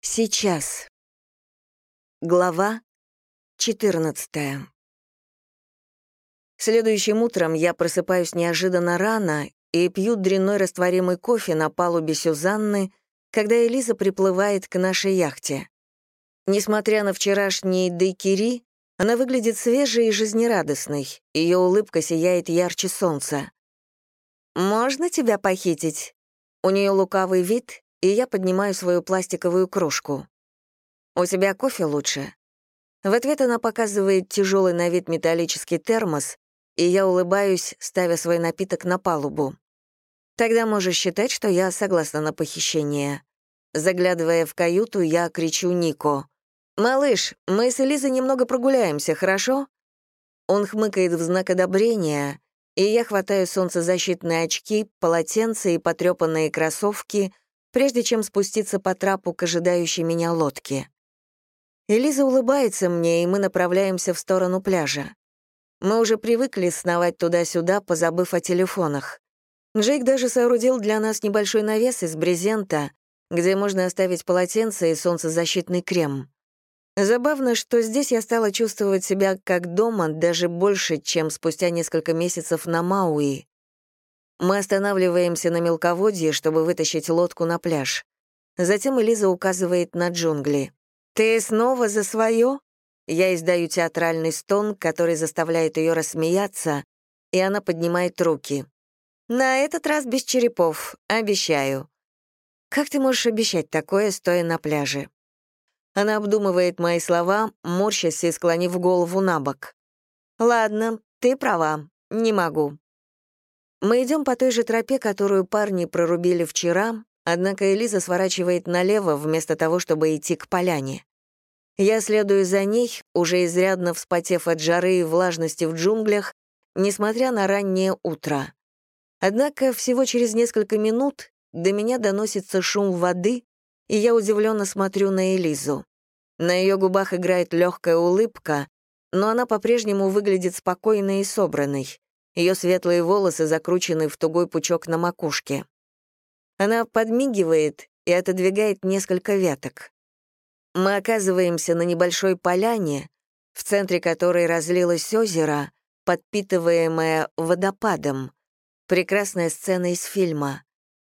Сейчас. Глава 14. Следующим утром я просыпаюсь неожиданно рано и пью дрянной растворимый кофе на палубе Сюзанны, когда Элиза приплывает к нашей яхте. Несмотря на вчерашний дейкири, она выглядит свежей и жизнерадостной, ее улыбка сияет ярче солнца. «Можно тебя похитить?» У нее лукавый вид, и я поднимаю свою пластиковую кружку. «У тебя кофе лучше?» В ответ она показывает тяжелый на вид металлический термос, и я улыбаюсь, ставя свой напиток на палубу. Тогда можешь считать, что я согласна на похищение. Заглядывая в каюту, я кричу Нико. «Малыш, мы с Элизой немного прогуляемся, хорошо?» Он хмыкает в знак одобрения, и я хватаю солнцезащитные очки, полотенце и потрепанные кроссовки, прежде чем спуститься по трапу к ожидающей меня лодке. Элиза улыбается мне, и мы направляемся в сторону пляжа. Мы уже привыкли сновать туда-сюда, позабыв о телефонах. Джейк даже соорудил для нас небольшой навес из брезента, где можно оставить полотенце и солнцезащитный крем. Забавно, что здесь я стала чувствовать себя как дома даже больше, чем спустя несколько месяцев на Мауи. Мы останавливаемся на мелководье, чтобы вытащить лодку на пляж. Затем Элиза указывает на джунгли. «Ты снова за свое?» Я издаю театральный стон, который заставляет ее рассмеяться, и она поднимает руки. «На этот раз без черепов, обещаю». «Как ты можешь обещать такое, стоя на пляже?» Она обдумывает мои слова, морщась и склонив голову на бок. «Ладно, ты права, не могу». Мы идем по той же тропе, которую парни прорубили вчера, однако Элиза сворачивает налево вместо того, чтобы идти к поляне. Я следую за ней, уже изрядно вспотев от жары и влажности в джунглях, несмотря на раннее утро. Однако всего через несколько минут до меня доносится шум воды, и я удивленно смотрю на Элизу. На ее губах играет легкая улыбка, но она по-прежнему выглядит спокойной и собранной. Ее светлые волосы закручены в тугой пучок на макушке. Она подмигивает и отодвигает несколько веток. Мы оказываемся на небольшой поляне, в центре которой разлилось озеро, подпитываемое водопадом. Прекрасная сцена из фильма.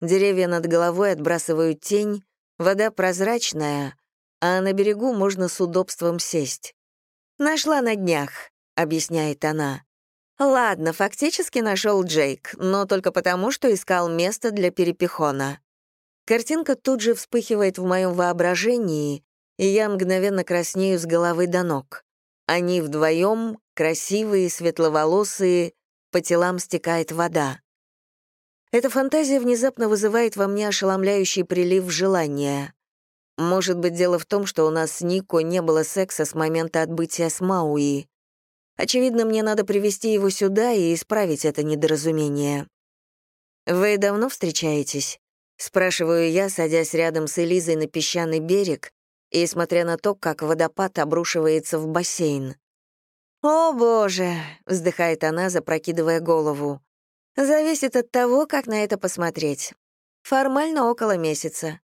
Деревья над головой отбрасывают тень, вода прозрачная, а на берегу можно с удобством сесть. «Нашла на днях», — объясняет она. «Ладно, фактически нашел Джейк, но только потому, что искал место для перепихона». Картинка тут же вспыхивает в моем воображении, и я мгновенно краснею с головы до ног. Они вдвоем, красивые, светловолосые, по телам стекает вода. Эта фантазия внезапно вызывает во мне ошеломляющий прилив желания. Может быть, дело в том, что у нас с Нико не было секса с момента отбытия с Мауи. Очевидно, мне надо привести его сюда и исправить это недоразумение. «Вы давно встречаетесь?» — спрашиваю я, садясь рядом с Элизой на песчаный берег и смотря на то, как водопад обрушивается в бассейн. «О, боже!» — вздыхает она, запрокидывая голову. «Зависит от того, как на это посмотреть. Формально около месяца.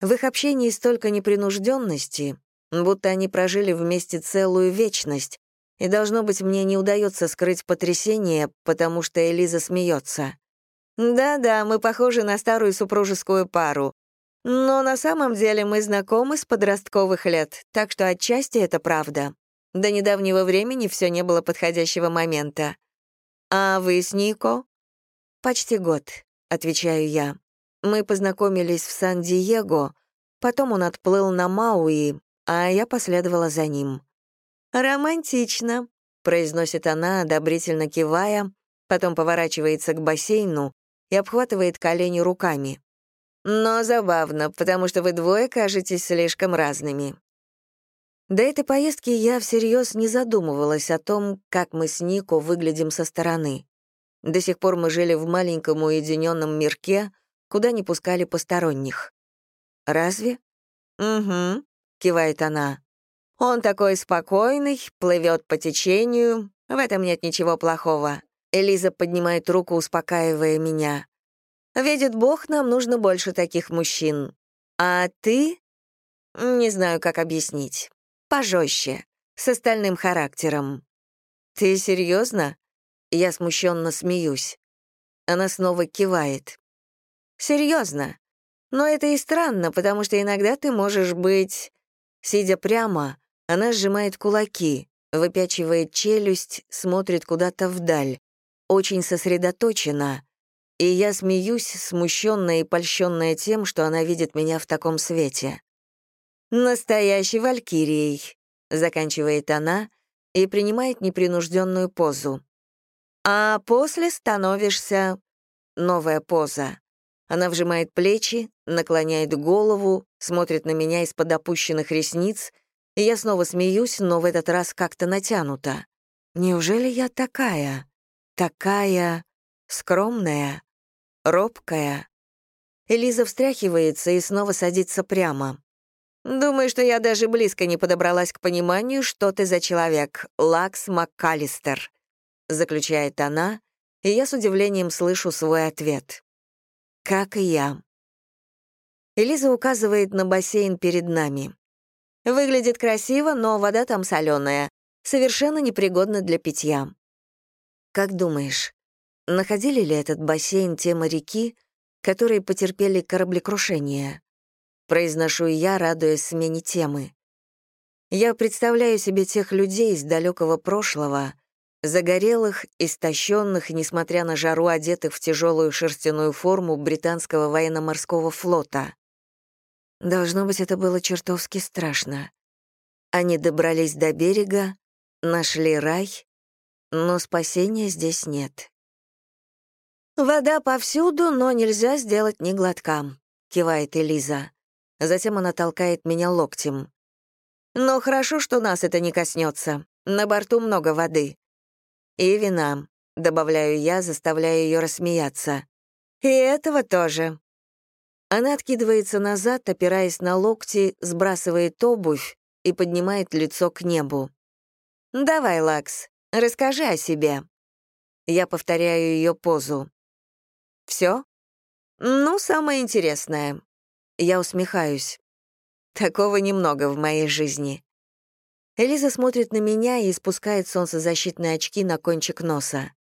В их общении столько непринужденности, будто они прожили вместе целую вечность, и, должно быть, мне не удается скрыть потрясение, потому что Элиза смеется. «Да-да, мы похожи на старую супружескую пару. Но на самом деле мы знакомы с подростковых лет, так что отчасти это правда. До недавнего времени все не было подходящего момента. А вы с Нико? Почти год, отвечаю я. Мы познакомились в Сан-Диего, потом он отплыл на Мауи, а я последовала за ним. «Романтично», — произносит она, одобрительно кивая, потом поворачивается к бассейну и обхватывает колени руками. «Но забавно, потому что вы двое кажетесь слишком разными». До этой поездки я всерьез не задумывалась о том, как мы с Нико выглядим со стороны. До сих пор мы жили в маленьком уединенном мирке, куда не пускали посторонних. «Разве?» «Угу», — кивает она. «Он такой спокойный, плывет по течению, в этом нет ничего плохого». Элиза поднимает руку, успокаивая меня. «Видит Бог, нам нужно больше таких мужчин. А ты?» Не знаю, как объяснить. Пожестче, с остальным характером. Ты серьезно? Я смущенно смеюсь. Она снова кивает. Серьезно. Но это и странно, потому что иногда ты можешь быть... Сидя прямо, она сжимает кулаки, выпячивает челюсть, смотрит куда-то вдаль. Очень сосредоточена. И я смеюсь, смущенная и польщенная тем, что она видит меня в таком свете. «Настоящей валькирией», — заканчивает она и принимает непринужденную позу. «А после становишься...» Новая поза. Она вжимает плечи, наклоняет голову, смотрит на меня из-под опущенных ресниц, и я снова смеюсь, но в этот раз как-то натянуто. Неужели я такая? Такая скромная, робкая? Элиза встряхивается и снова садится прямо. «Думаю, что я даже близко не подобралась к пониманию, что ты за человек, Лакс МакКаллистер», заключает она, и я с удивлением слышу свой ответ. Как и я. Элиза указывает на бассейн перед нами. Выглядит красиво, но вода там соленая, совершенно непригодна для питья. Как думаешь, находили ли этот бассейн те моряки, которые потерпели кораблекрушение? Произношу я, радуясь смене темы. Я представляю себе тех людей из далекого прошлого, загорелых, истощенных, несмотря на жару, одетых в тяжелую шерстяную форму британского военно-морского флота. Должно быть, это было чертовски страшно. Они добрались до берега, нашли рай, но спасения здесь нет. «Вода повсюду, но нельзя сделать ни глотка», — кивает Элиза. Затем она толкает меня локтем. «Но хорошо, что нас это не коснется. На борту много воды. «И вина», — добавляю я, заставляя ее рассмеяться. «И этого тоже». Она откидывается назад, опираясь на локти, сбрасывает обувь и поднимает лицо к небу. «Давай, Лакс, расскажи о себе». Я повторяю ее позу. «Все?» «Ну, самое интересное». Я усмехаюсь. Такого немного в моей жизни. Элиза смотрит на меня и спускает солнцезащитные очки на кончик носа.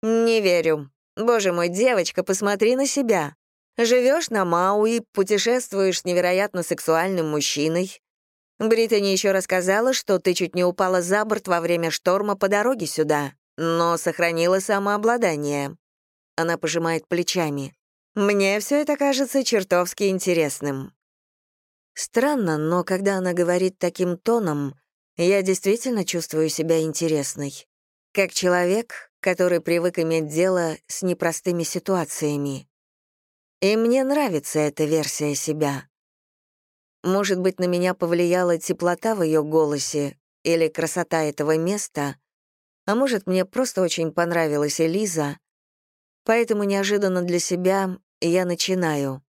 «Не верю. Боже мой, девочка, посмотри на себя. Живешь на Мауи, путешествуешь с невероятно сексуальным мужчиной. Британи еще рассказала, что ты чуть не упала за борт во время шторма по дороге сюда, но сохранила самообладание». Она пожимает плечами. «Мне все это кажется чертовски интересным». Странно, но когда она говорит таким тоном, я действительно чувствую себя интересной. Как человек, который привык иметь дело с непростыми ситуациями. И мне нравится эта версия себя. Может быть, на меня повлияла теплота в ее голосе или красота этого места, а может, мне просто очень понравилась Элиза, поэтому неожиданно для себя я начинаю.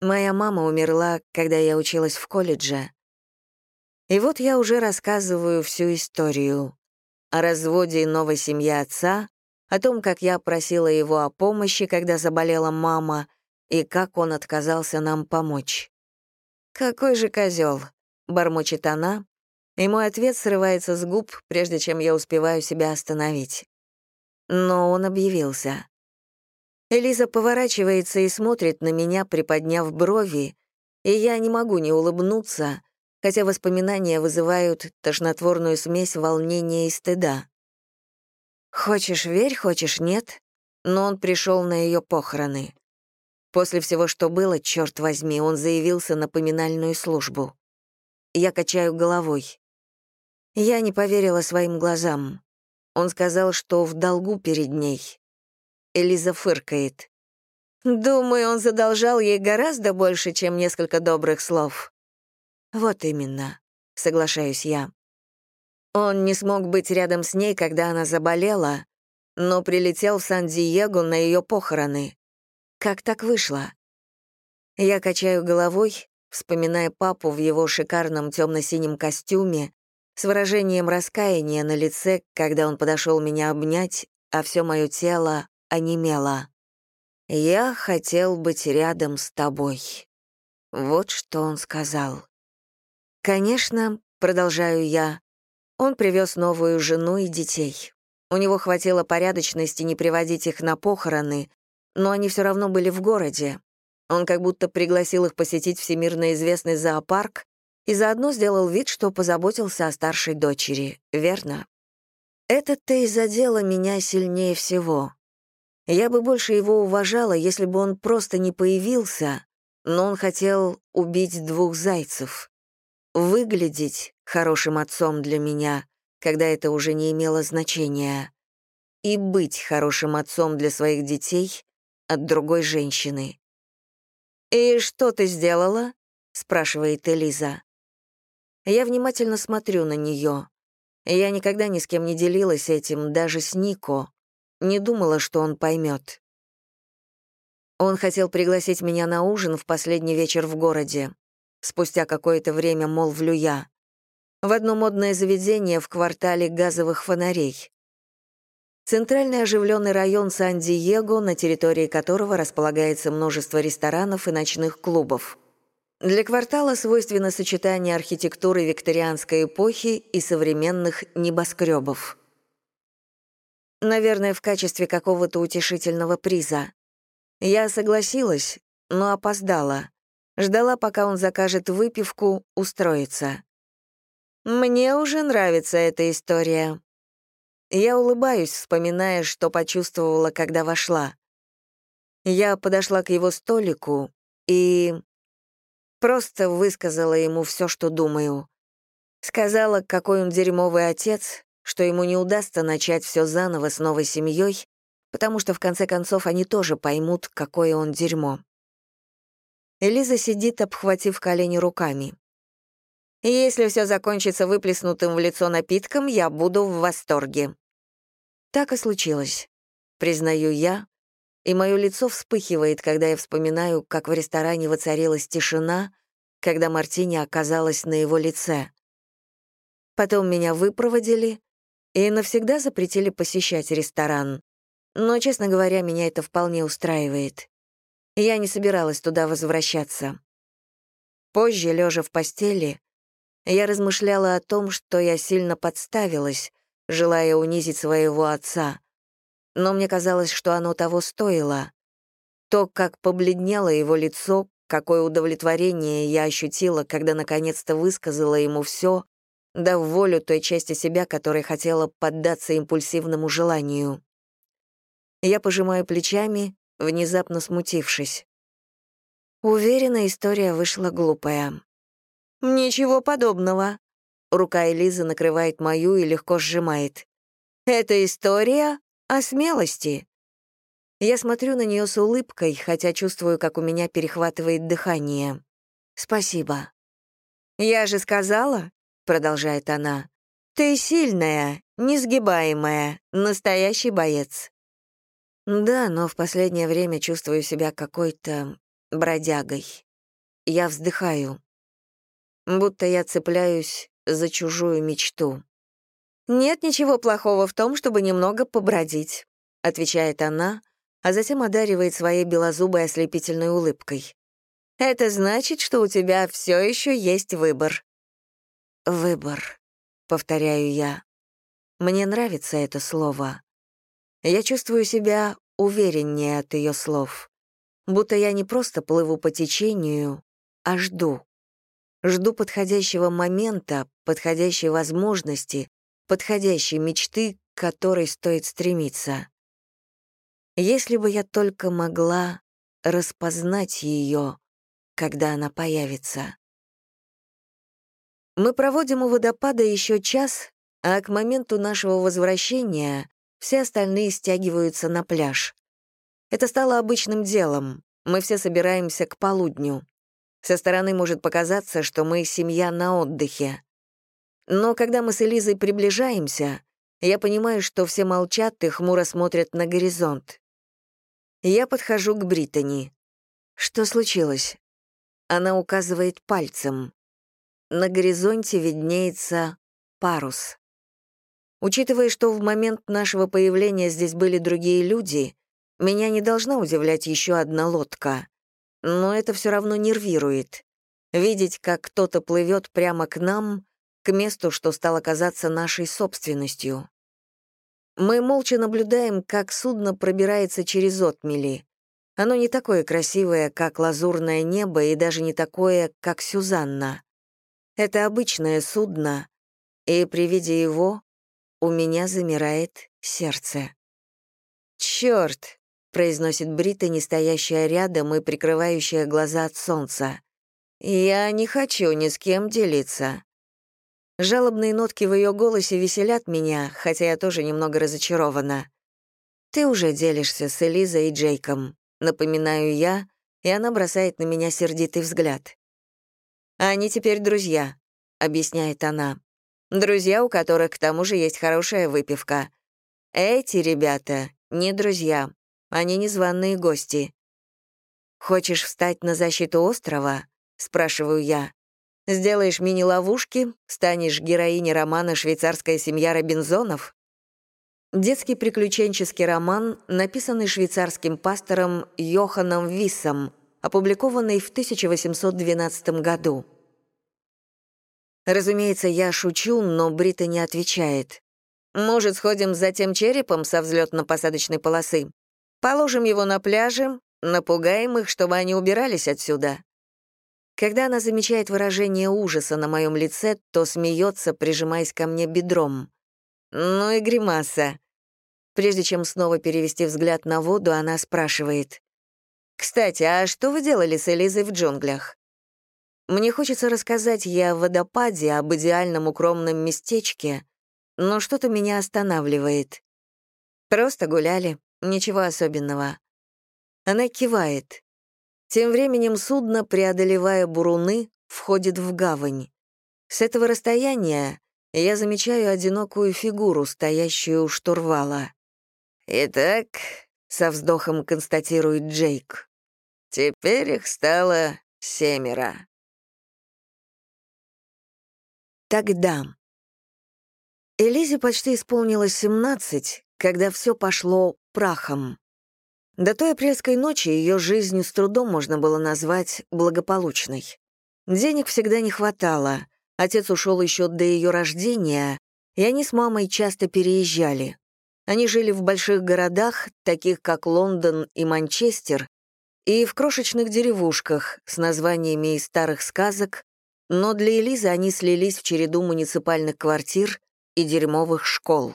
Моя мама умерла, когда я училась в колледже. И вот я уже рассказываю всю историю. О разводе новой семье отца, о том, как я просила его о помощи, когда заболела мама, и как он отказался нам помочь. «Какой же козел, бормочет она, и мой ответ срывается с губ, прежде чем я успеваю себя остановить. Но он объявился. Элиза поворачивается и смотрит на меня, приподняв брови, и я не могу не улыбнуться, хотя воспоминания вызывают тошнотворную смесь волнения и стыда. Хочешь верь, хочешь нет, но он пришел на ее похороны. После всего, что было, черт возьми, он заявился на поминальную службу. Я качаю головой. Я не поверила своим глазам. Он сказал, что в долгу перед ней. Элиза фыркает. Думаю, он задолжал ей гораздо больше, чем несколько добрых слов. «Вот именно», — соглашаюсь я. Он не смог быть рядом с ней, когда она заболела, но прилетел в Сан-Диего на ее похороны. Как так вышло? Я качаю головой, вспоминая папу в его шикарном темно-синем костюме, с выражением раскаяния на лице, когда он подошел меня обнять, а все мое тело онемело. «Я хотел быть рядом с тобой». Вот что он сказал. «Конечно», — продолжаю я, — «он привез новую жену и детей. У него хватило порядочности не приводить их на похороны, но они все равно были в городе. Он как будто пригласил их посетить всемирно известный зоопарк и заодно сделал вид, что позаботился о старшей дочери, верно? Это-то и задело меня сильнее всего. Я бы больше его уважала, если бы он просто не появился, но он хотел убить двух зайцев. Выглядеть хорошим отцом для меня, когда это уже не имело значения. И быть хорошим отцом для своих детей от другой женщины. «И что ты сделала?» — спрашивает Элиза. Я внимательно смотрю на нее. Я никогда ни с кем не делилась этим, даже с Нико. Не думала, что он поймет. Он хотел пригласить меня на ужин в последний вечер в городе. Спустя какое-то время молвлю я. В одно модное заведение в квартале газовых фонарей. Центральный оживленный район Сан-Диего, на территории которого располагается множество ресторанов и ночных клубов. Для квартала свойственно сочетание архитектуры викторианской эпохи и современных небоскребов. Наверное, в качестве какого-то утешительного приза. Я согласилась, но опоздала. Ждала, пока он закажет выпивку, устроиться. Мне уже нравится эта история. Я улыбаюсь, вспоминая, что почувствовала, когда вошла. Я подошла к его столику и Просто высказала ему все, что думаю. Сказала, какой он дерьмовый отец, что ему не удастся начать все заново с новой семьей, потому что в конце концов они тоже поймут, какое он дерьмо. Элиза сидит, обхватив колени руками. «Если все закончится выплеснутым в лицо напитком, я буду в восторге». Так и случилось, признаю я, и мое лицо вспыхивает, когда я вспоминаю, как в ресторане воцарилась тишина, когда Мартини оказалась на его лице. Потом меня выпроводили и навсегда запретили посещать ресторан. Но, честно говоря, меня это вполне устраивает. Я не собиралась туда возвращаться. Позже, лежа в постели, я размышляла о том, что я сильно подставилась, желая унизить своего отца, но мне казалось, что оно того стоило. То, как побледнело его лицо, какое удовлетворение я ощутила, когда наконец-то высказала ему все, дав волю той части себя, которая хотела поддаться импульсивному желанию. Я пожимаю плечами, внезапно смутившись. Уверена, история вышла глупая. «Ничего подобного». Рука Элизы накрывает мою и легко сжимает. «Это история о смелости. Я смотрю на нее с улыбкой, хотя чувствую, как у меня перехватывает дыхание. «Спасибо». «Я же сказала», — продолжает она, «ты сильная, несгибаемая, настоящий боец». Да, но в последнее время чувствую себя какой-то бродягой. Я вздыхаю. Будто я цепляюсь за чужую мечту. «Нет ничего плохого в том, чтобы немного побродить», — отвечает она, а затем одаривает своей белозубой ослепительной улыбкой. «Это значит, что у тебя все еще есть выбор». «Выбор», — повторяю я. Мне нравится это слово. Я чувствую себя увереннее от ее слов. Будто я не просто плыву по течению, а жду. Жду подходящего момента, подходящей возможности, подходящей мечты, к которой стоит стремиться. Если бы я только могла распознать ее, когда она появится. Мы проводим у водопада еще час, а к моменту нашего возвращения все остальные стягиваются на пляж. Это стало обычным делом. Мы все собираемся к полудню. Со стороны может показаться, что мы семья на отдыхе. Но когда мы с Элизой приближаемся, я понимаю, что все молчат и хмуро смотрят на горизонт. Я подхожу к Британи. Что случилось? Она указывает пальцем. На горизонте виднеется парус. Учитывая, что в момент нашего появления здесь были другие люди, меня не должна удивлять еще одна лодка. но это все равно нервирует. Видеть, как кто-то плывет прямо к нам, к месту, что стало казаться нашей собственностью. Мы молча наблюдаем, как судно пробирается через отмели. Оно не такое красивое, как лазурное небо, и даже не такое, как Сюзанна. Это обычное судно, и при виде его у меня замирает сердце. «Чёрт!» — произносит Брита, стоящая рядом и прикрывающая глаза от солнца. «Я не хочу ни с кем делиться». Жалобные нотки в ее голосе веселят меня, хотя я тоже немного разочарована. «Ты уже делишься с Элизой и Джейком», — напоминаю я, и она бросает на меня сердитый взгляд. «Они теперь друзья», — объясняет она. «Друзья, у которых к тому же есть хорошая выпивка. Эти ребята не друзья, они незваные гости». «Хочешь встать на защиту острова?» — спрашиваю я. «Сделаешь мини-ловушки, станешь героиней романа «Швейцарская семья Робинзонов»?» Детский приключенческий роман, написанный швейцарским пастором Йоханом Виссом, опубликованный в 1812 году. Разумеется, я шучу, но Брита не отвечает. «Может, сходим за тем черепом со взлетно-посадочной полосы? Положим его на пляже, напугаем их, чтобы они убирались отсюда». Когда она замечает выражение ужаса на моем лице, то смеется, прижимаясь ко мне бедром. Ну и гримаса. Прежде чем снова перевести взгляд на воду, она спрашивает. «Кстати, а что вы делали с Элизой в джунглях?» Мне хочется рассказать ей о водопаде, об идеальном укромном местечке, но что-то меня останавливает. Просто гуляли, ничего особенного. Она кивает. Тем временем судно, преодолевая буруны, входит в гавань. С этого расстояния я замечаю одинокую фигуру, стоящую у штурвала. «Итак», — со вздохом констатирует Джейк, Теперь их стало семеро. Тогда. Элизе почти исполнилось 17, когда все пошло прахом. До той апрельской ночи ее жизнь с трудом можно было назвать благополучной. Денег всегда не хватало, отец ушел еще до ее рождения, и они с мамой часто переезжали. Они жили в больших городах, таких как Лондон и Манчестер, и в крошечных деревушках с названиями из старых сказок, но для Элизы они слились в череду муниципальных квартир и дерьмовых школ.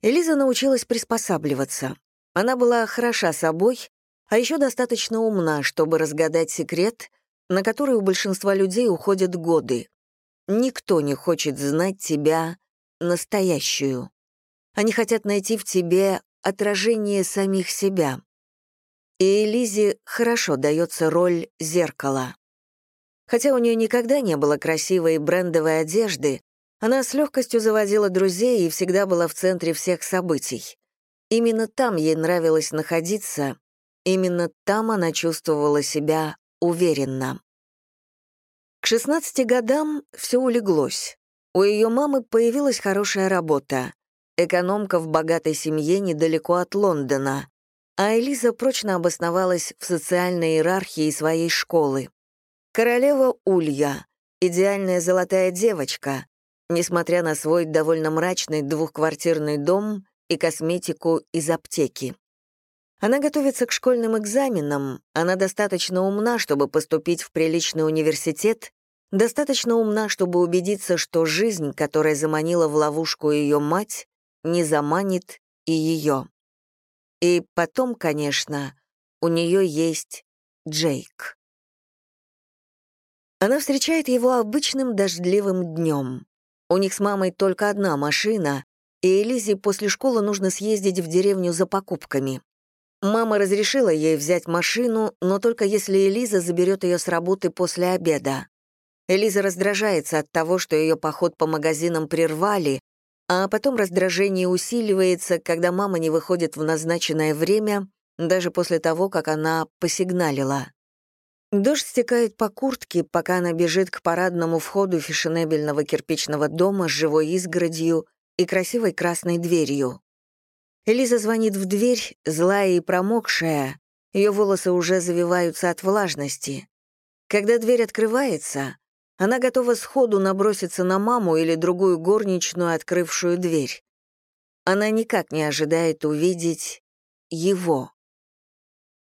Элиза научилась приспосабливаться. Она была хороша собой, а еще достаточно умна, чтобы разгадать секрет, на который у большинства людей уходят годы. Никто не хочет знать тебя настоящую. Они хотят найти в тебе отражение самих себя и Лизе хорошо дается роль зеркала. Хотя у нее никогда не было красивой брендовой одежды, она с легкостью заводила друзей и всегда была в центре всех событий. Именно там ей нравилось находиться, именно там она чувствовала себя уверенно. К 16 годам все улеглось. У ее мамы появилась хорошая работа. Экономка в богатой семье недалеко от Лондона а Элиза прочно обосновалась в социальной иерархии своей школы. Королева Улья, идеальная золотая девочка, несмотря на свой довольно мрачный двухквартирный дом и косметику из аптеки. Она готовится к школьным экзаменам, она достаточно умна, чтобы поступить в приличный университет, достаточно умна, чтобы убедиться, что жизнь, которая заманила в ловушку ее мать, не заманит и ее. И потом, конечно, у нее есть Джейк. Она встречает его обычным дождливым днем. У них с мамой только одна машина, и Элизе после школы нужно съездить в деревню за покупками. Мама разрешила ей взять машину, но только если Элиза заберет ее с работы после обеда. Элиза раздражается от того, что ее поход по магазинам прервали, а потом раздражение усиливается, когда мама не выходит в назначенное время, даже после того, как она посигналила. Дождь стекает по куртке, пока она бежит к парадному входу фешенебельного кирпичного дома с живой изгородью и красивой красной дверью. Элиза звонит в дверь, злая и промокшая, Ее волосы уже завиваются от влажности. Когда дверь открывается, она готова сходу наброситься на маму или другую горничную, открывшую дверь. Она никак не ожидает увидеть его.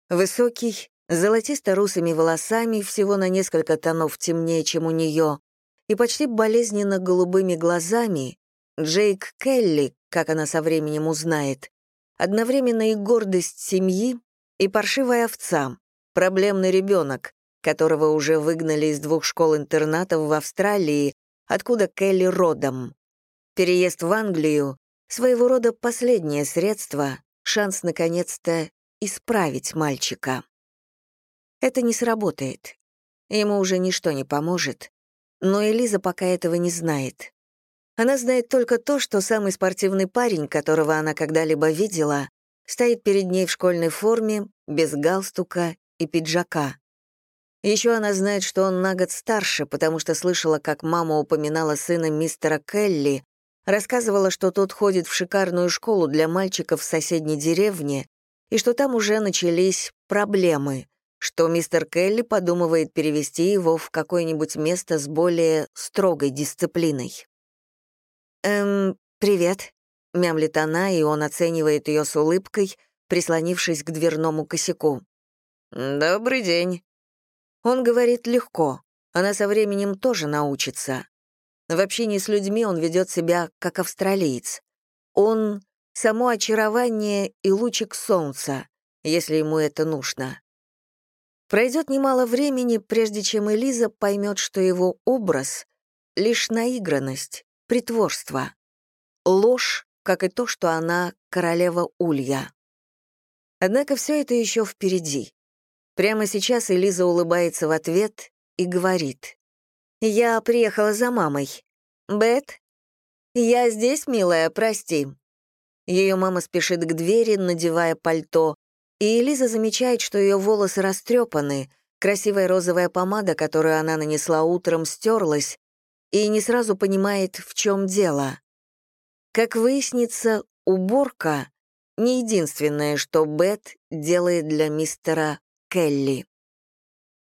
Высокий, золотисто-русыми волосами, всего на несколько тонов темнее, чем у нее, и почти болезненно голубыми глазами, Джейк Келли, как она со временем узнает, одновременно и гордость семьи, и паршивая овца, проблемный ребенок, которого уже выгнали из двух школ-интернатов в Австралии, откуда Келли родом. Переезд в Англию — своего рода последнее средство, шанс наконец-то исправить мальчика. Это не сработает. Ему уже ничто не поможет. Но Элиза пока этого не знает. Она знает только то, что самый спортивный парень, которого она когда-либо видела, стоит перед ней в школьной форме, без галстука и пиджака. Еще она знает, что он на год старше, потому что слышала, как мама упоминала сына мистера Келли, рассказывала, что тот ходит в шикарную школу для мальчиков в соседней деревне, и что там уже начались проблемы, что мистер Келли подумывает перевести его в какое-нибудь место с более строгой дисциплиной. «Эм, привет», — мямлит она, и он оценивает ее с улыбкой, прислонившись к дверному косяку. «Добрый день», он говорит легко, она со временем тоже научится. В общении с людьми он ведет себя как австралиец. Он — само очарование и лучик солнца, если ему это нужно. Пройдет немало времени, прежде чем Элиза поймет, что его образ — лишь наигранность, притворство, ложь, как и то, что она королева Улья. Однако все это еще впереди. Прямо сейчас Элиза улыбается в ответ и говорит. «Я приехала за мамой. Бет?» «Я здесь, милая, прости». Ее мама спешит к двери, надевая пальто, и Элиза замечает, что ее волосы растрепаны, красивая розовая помада, которую она нанесла утром, стерлась, и не сразу понимает, в чем дело. Как выяснится, уборка — не единственное, что Бет делает для мистера Келли.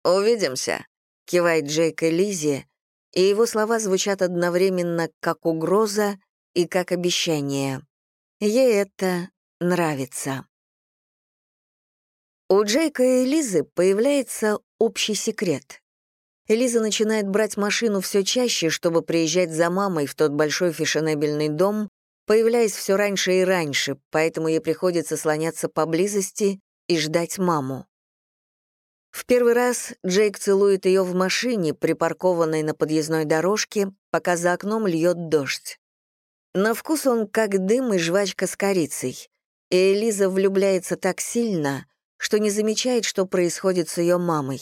«Увидимся», — кивает Джейк и Лизи, и его слова звучат одновременно как угроза и как обещание. Ей это нравится. У Джейка и Лизы появляется общий секрет. Элиза начинает брать машину все чаще, чтобы приезжать за мамой в тот большой фешенебельный дом, появляясь все раньше и раньше, поэтому ей приходится слоняться поблизости и ждать маму. В первый раз Джейк целует ее в машине, припаркованной на подъездной дорожке, пока за окном льет дождь. На вкус он как дым и жвачка с корицей. И Элиза влюбляется так сильно, что не замечает, что происходит с ее мамой.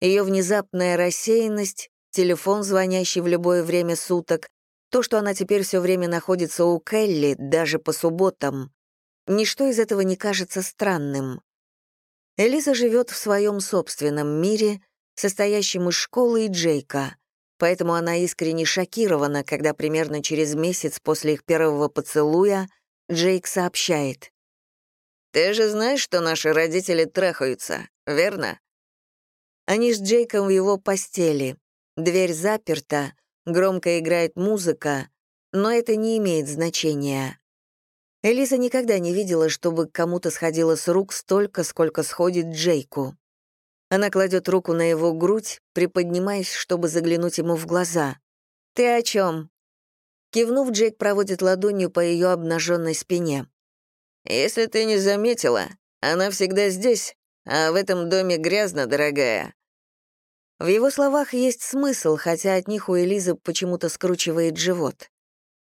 Ее внезапная рассеянность, телефон, звонящий в любое время суток, то, что она теперь все время находится у Келли, даже по субботам, ничто из этого не кажется странным. Элиза живет в своем собственном мире, состоящем из школы и Джейка, поэтому она искренне шокирована, когда примерно через месяц после их первого поцелуя Джейк сообщает. «Ты же знаешь, что наши родители трахаются, верно?» Они с Джейком в его постели. Дверь заперта, громко играет музыка, но это не имеет значения. Элиза никогда не видела, чтобы кому-то сходило с рук столько, сколько сходит Джейку. Она кладет руку на его грудь, приподнимаясь, чтобы заглянуть ему в глаза. «Ты о чем?» Кивнув, Джейк проводит ладонью по ее обнаженной спине. «Если ты не заметила, она всегда здесь, а в этом доме грязно, дорогая». В его словах есть смысл, хотя от них у Элизы почему-то скручивает живот.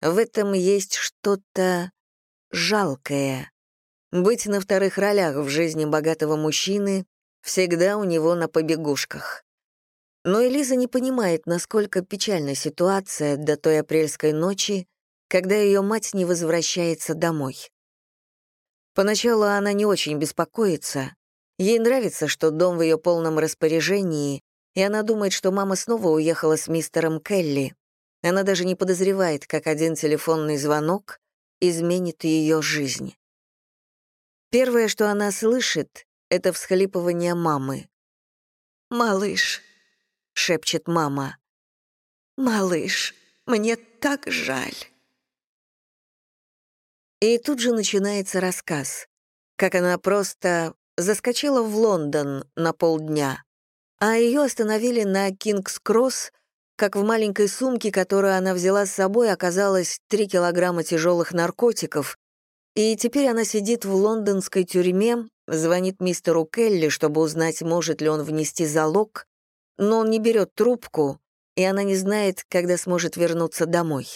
В этом есть что-то жалкое. Быть на вторых ролях в жизни богатого мужчины всегда у него на побегушках. Но Элиза не понимает, насколько печальна ситуация до той апрельской ночи, когда ее мать не возвращается домой. Поначалу она не очень беспокоится. Ей нравится, что дом в ее полном распоряжении, и она думает, что мама снова уехала с мистером Келли. Она даже не подозревает, как один телефонный звонок изменит ее жизнь. Первое, что она слышит, это всхлипывание мамы. «Малыш», — шепчет мама, — «малыш, мне так жаль». И тут же начинается рассказ, как она просто заскочила в Лондон на полдня, а ее остановили на Кингс-Кросс, как в маленькой сумке, которую она взяла с собой, оказалось 3 килограмма тяжелых наркотиков, и теперь она сидит в лондонской тюрьме, звонит мистеру Келли, чтобы узнать, может ли он внести залог, но он не берет трубку, и она не знает, когда сможет вернуться домой.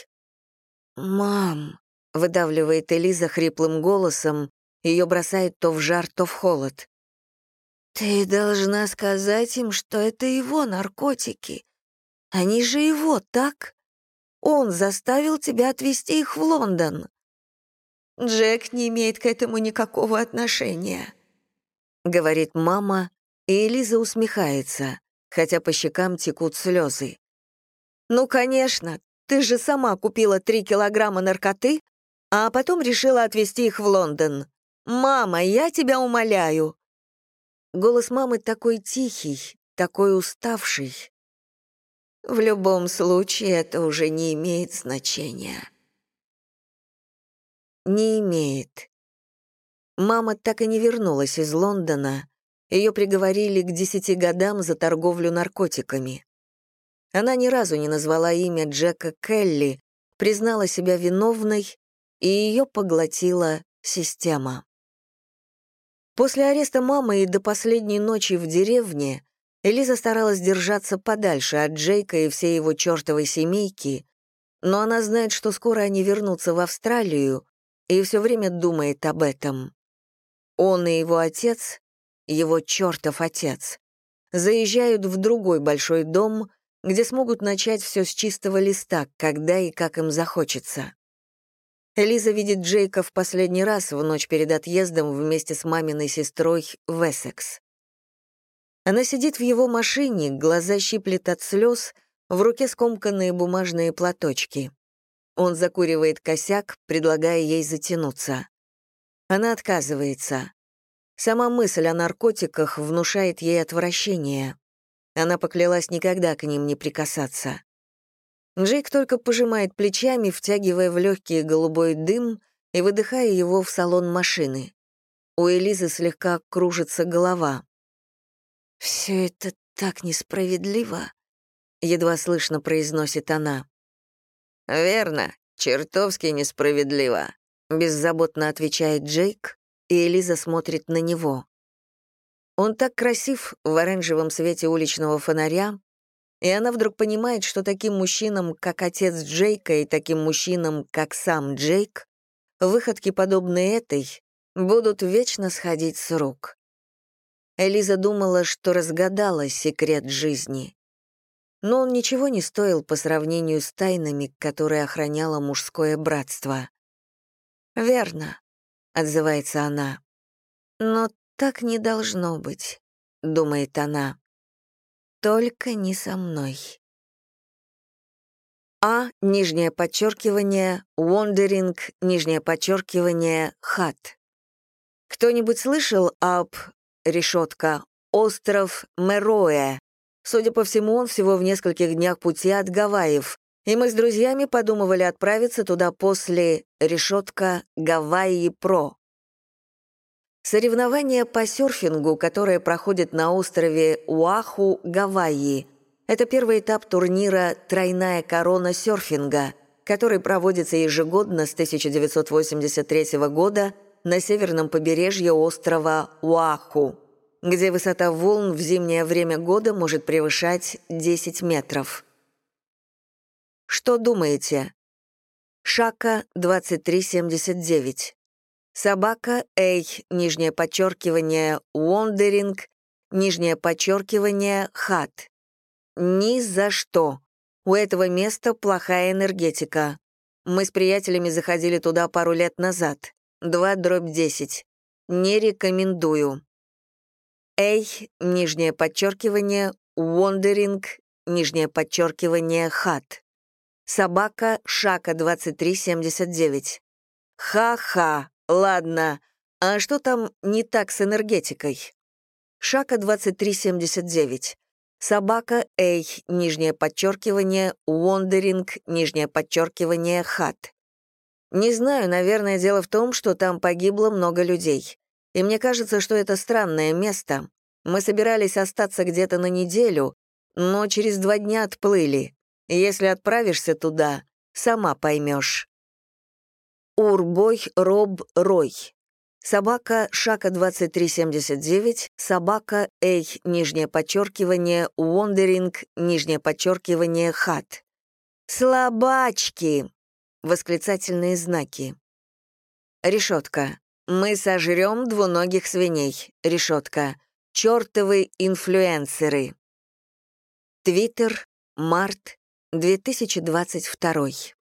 «Мам», — выдавливает Элиза хриплым голосом, ее бросает то в жар, то в холод. «Ты должна сказать им, что это его наркотики. Они же его, так? Он заставил тебя отвезти их в Лондон. Джек не имеет к этому никакого отношения», — говорит мама, и Элиза усмехается, хотя по щекам текут слезы. «Ну, конечно, ты же сама купила три килограмма наркоты, а потом решила отвезти их в Лондон. Мама, я тебя умоляю». Голос мамы такой тихий, такой уставший. В любом случае, это уже не имеет значения не имеет. Мама так и не вернулась из Лондона. Ее приговорили к десяти годам за торговлю наркотиками. Она ни разу не назвала имя Джека Келли, признала себя виновной, и ее поглотила система. После ареста мамы и до последней ночи в деревне Элиза старалась держаться подальше от Джейка и всей его чертовой семейки, но она знает, что скоро они вернутся в Австралию, и все время думает об этом. Он и его отец, его чертов отец, заезжают в другой большой дом, где смогут начать все с чистого листа, когда и как им захочется. Элиза видит Джейка в последний раз в ночь перед отъездом вместе с маминой сестрой в Эссекс. Она сидит в его машине, глаза щиплет от слез, в руке скомканные бумажные платочки. Он закуривает косяк, предлагая ей затянуться. Она отказывается. Сама мысль о наркотиках внушает ей отвращение. Она поклялась никогда к ним не прикасаться. Джейк только пожимает плечами, втягивая в легкий голубой дым и выдыхая его в салон машины. У Элизы слегка кружится голова. «Все это так несправедливо», — едва слышно произносит она. «Верно, чертовски несправедливо», — беззаботно отвечает Джейк, и Элиза смотрит на него. Он так красив в оранжевом свете уличного фонаря, и она вдруг понимает, что таким мужчинам, как отец Джейка, и таким мужчинам, как сам Джейк, выходки, подобные этой, будут вечно сходить с рук. Элиза думала, что разгадала секрет жизни но он ничего не стоил по сравнению с тайнами, которые охраняло мужское братство. «Верно», — отзывается она. «Но так не должно быть», — думает она. «Только не со мной». А, нижнее подчеркивание, wandering, нижнее подчеркивание, хат. Кто-нибудь слышал об, решетка, остров Мероэ, Судя по всему, он всего в нескольких днях пути от Гавайев, и мы с друзьями подумывали отправиться туда после решетка Гавайи Соревнование по серфингу, которое проходит на острове Уаху, Гавайи. Это первый этап турнира «Тройная корона серфинга», который проводится ежегодно с 1983 года на северном побережье острова Уаху где высота волн в зимнее время года может превышать 10 метров. Что думаете? Шака 2379. Собака Эй, нижнее подчеркивание, Уондеринг, нижнее подчеркивание, Хат. Ни за что. У этого места плохая энергетика. Мы с приятелями заходили туда пару лет назад. 2 дробь 10. Не рекомендую. Эй, нижнее подчеркивание, Wandering, нижнее подчеркивание, Хат. Собака Шака 2379. Ха-ха, ладно. А что там не так с энергетикой? Шака 2379. Собака Эй, нижнее подчеркивание, Уондеринг, нижнее подчеркивание, Хат. Не знаю, наверное, дело в том, что там погибло много людей. И мне кажется, что это странное место. Мы собирались остаться где-то на неделю, но через два дня отплыли. Если отправишься туда, сама поймешь. Урбой Роб Рой. Собака Шака 2379, собака Эй, нижнее подчеркивание, Уондеринг, нижнее подчеркивание, Хат. Слабачки! Восклицательные знаки. Решетка. Мы сожрем двуногих свиней. Решетка. Чёртовы инфлюенсеры. Твиттер, март 2022